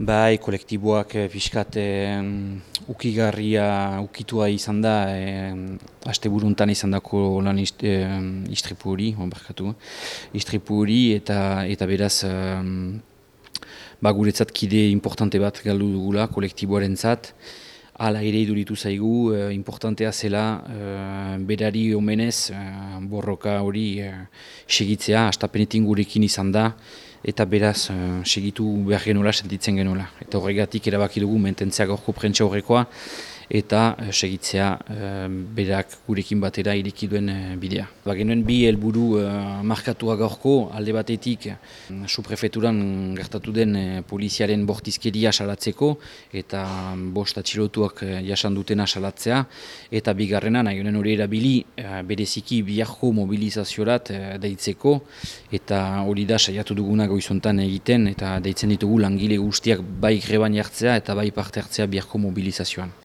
Bai, kolektiboak eh, pixkat eh, ukigarria ukitua izan da, eh, haste buruntan izan dako lan istripu hori, onbarkatu, istripu hori eta, eta beraz eh, ba, guretzat kide importante bat galdu dugula kolektiboaren zat. Hala ere iduritu zaigu, eh, importantea zela eh, berari omenez eh, borroka hori eh, segitzea, astapenetin gurekin izan da, eta beraz uh, segitu behar genuela, sentitzen genuela. Eta horregatik erabaki dugu mententzea gorko prentsa horrekoa eta uh, segitzea uh, berak gurekin batera iriki duen uh, bidea. Ba, genuen bi helburu markatua gorko alde batetik uh, suprefeturan gertatu den poliziaren bortizkeria salatzeko eta bost atxilotuak jasan dutena salatzea eta bigarrena nahi genuen hori erabili bereziki biharko mobilizaziorat deitzeko eta hori da saiatu duguna goizontan egiten eta deitzen ditugu langile guztiak bai greban jartzea eta bai parte hartzea biharko mobilizazioan.